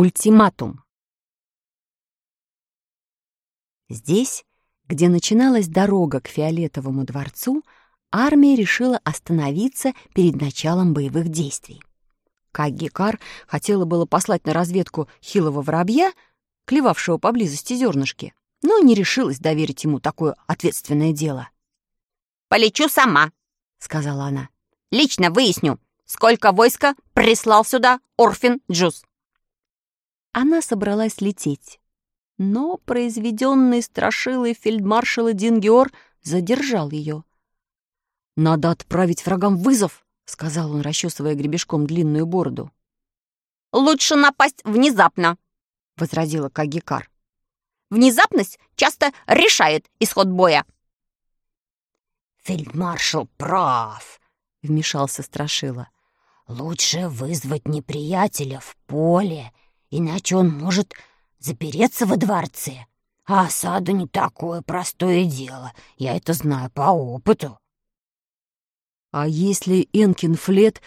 Ультиматум. Здесь, где начиналась дорога к Фиолетовому дворцу, армия решила остановиться перед началом боевых действий. Кагикар хотела было послать на разведку хилого воробья, клевавшего поблизости зернышки, но не решилась доверить ему такое ответственное дело. «Полечу сама», — сказала она. «Лично выясню, сколько войска прислал сюда Орфин Джуз». Она собралась лететь, но произведенный страшилой фельдмаршала Дингеор задержал ее. «Надо отправить врагам вызов», — сказал он, расчесывая гребешком длинную бороду. «Лучше напасть внезапно», — возразила Кагикар. «Внезапность часто решает исход боя». «Фельдмаршал прав», — вмешался Страшила. «Лучше вызвать неприятеля в поле, иначе он может запереться во дворце. А осада не такое простое дело, я это знаю по опыту». «А если Энкин Флет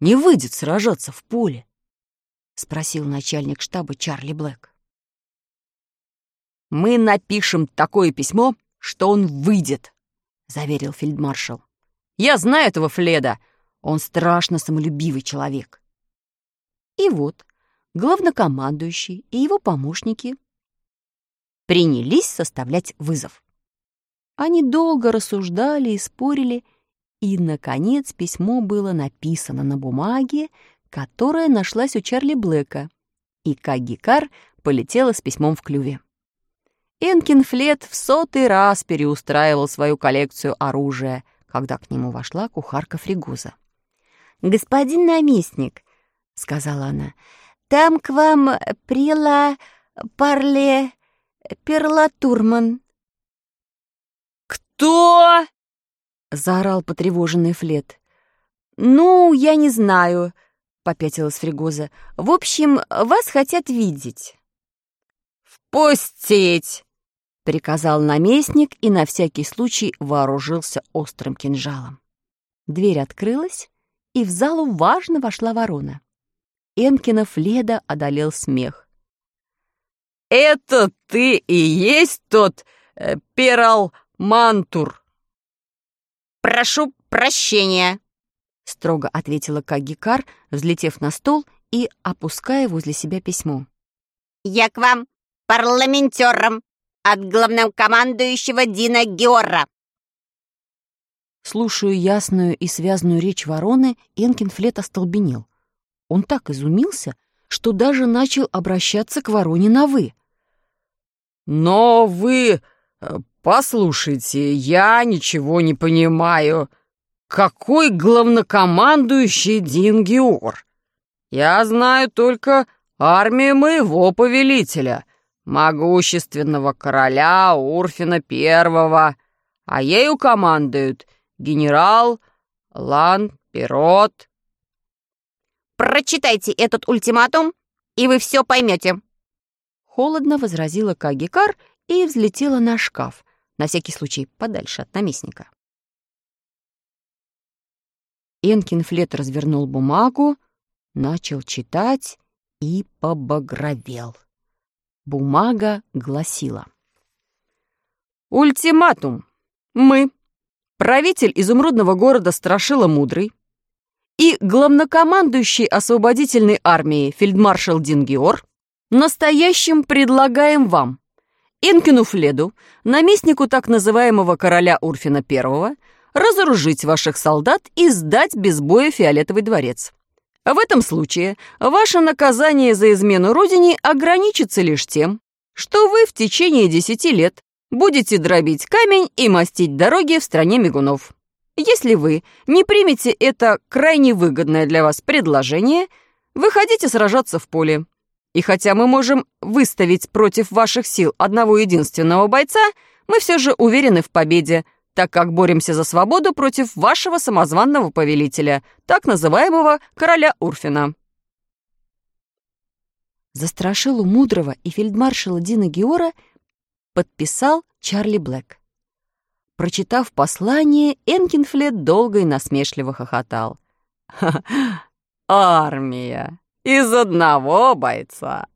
не выйдет сражаться в поле?» — спросил начальник штаба Чарли Блэк. «Мы напишем такое письмо, что он выйдет», — заверил фельдмаршал. «Я знаю этого Фледа. Он страшно самолюбивый человек». И вот главнокомандующий и его помощники принялись составлять вызов. Они долго рассуждали и спорили, и, наконец, письмо было написано на бумаге, которая нашлась у Чарли Блэка, и Кагикар полетела с письмом в клюве. Энкин Флет в сотый раз переустраивал свою коллекцию оружия, когда к нему вошла кухарка Фригуза. «Господин наместник», — сказала она, — там к вам прила парле перлатурман». «Кто?» — заорал потревоженный Флет. «Ну, я не знаю», — попятилась Фригоза. «В общем, вас хотят видеть». «Впустить!» — приказал наместник и на всякий случай вооружился острым кинжалом. Дверь открылась, и в залу важно вошла ворона. Энкина Фледа одолел смех. «Это ты и есть тот э, Перал Мантур?» «Прошу прощения», — строго ответила Кагикар, взлетев на стол и опуская возле себя письмо. «Я к вам парламентером от главнокомандующего Дина Геора». Слушаю ясную и связанную речь вороны, Энкин Флет остолбенел. Он так изумился, что даже начал обращаться к вороне на «вы». «Но вы... Э, послушайте, я ничего не понимаю. Какой главнокомандующий Дин Геор? Я знаю только армию моего повелителя, могущественного короля Урфина Первого, а ею командуют генерал Лан Пирот, Прочитайте этот ультиматум, и вы все поймете. Холодно возразила Кагикар и взлетела на шкаф, на всякий случай подальше от наместника. Энкин Флет развернул бумагу, начал читать и побагровел. Бумага гласила. «Ультиматум. Мы, правитель изумрудного города Страшила Мудрый, и главнокомандующий освободительной армией фельдмаршал Дингиор, настоящим предлагаем вам, Инкину Фледу, наместнику так называемого короля Урфина I, разоружить ваших солдат и сдать без боя Фиолетовый дворец. В этом случае ваше наказание за измену родине ограничится лишь тем, что вы в течение десяти лет будете дробить камень и мастить дороги в стране мигунов. Если вы не примете это крайне выгодное для вас предложение, выходите сражаться в поле. И хотя мы можем выставить против ваших сил одного единственного бойца, мы все же уверены в победе, так как боремся за свободу против вашего самозванного повелителя, так называемого короля Урфина. Застрашилу Мудрого и фельдмаршала Дина Геора подписал Чарли Блэк. Прочитав послание, Энкинфлет долго и насмешливо хохотал. «Армия! Из одного бойца!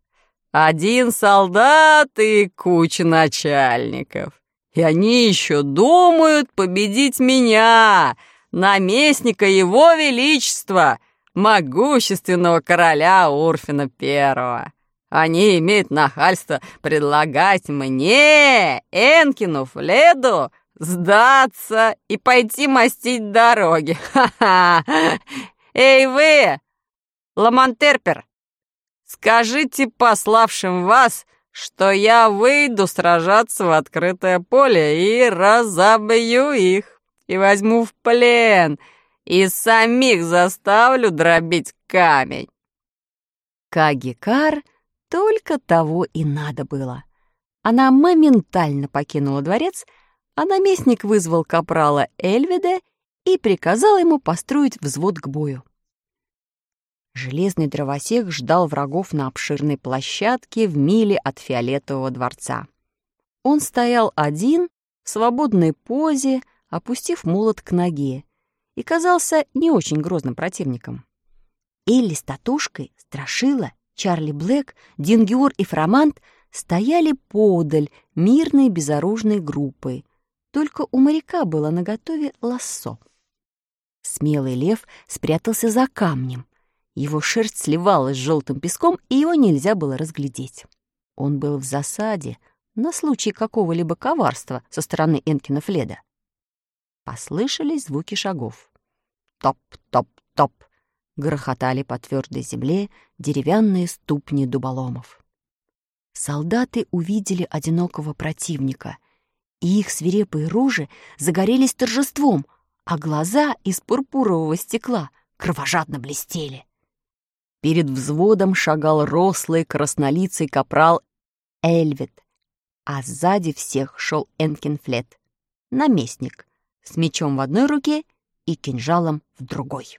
Один солдат и куча начальников. И они еще думают победить меня, наместника его величества, могущественного короля Урфина Первого. Они имеют нахальство предлагать мне, Энкину Фледу, сдаться и пойти мастить дороги. Ха-ха! Эй вы, Ламантерпер, скажите пославшим вас, что я выйду сражаться в открытое поле и разобью их, и возьму в плен, и самих заставлю дробить камень. Кагикар только того и надо было. Она моментально покинула дворец, а наместник вызвал капрала Эльведа и приказал ему построить взвод к бою. Железный дровосек ждал врагов на обширной площадке в миле от Фиолетового дворца. Он стоял один, в свободной позе, опустив молот к ноге, и казался не очень грозным противником. Элли с Татушкой, Страшила, Чарли Блэк, Дингюр и Фромант стояли подаль мирной безоружной группой. Только у моряка было наготове лассо. Смелый лев спрятался за камнем. Его шерсть сливалась с желтым песком, и его нельзя было разглядеть. Он был в засаде на случай какого-либо коварства со стороны Энкина Фледа. Послышались звуки шагов. Топ-топ-топ грохотали по твердой земле деревянные ступни дуболомов. Солдаты увидели одинокого противника, и их свирепые рожи загорелись торжеством, а глаза из пурпурового стекла кровожадно блестели. Перед взводом шагал рослый краснолицый капрал Эльвит, а сзади всех шел Энкинфлет, наместник, с мечом в одной руке и кинжалом в другой.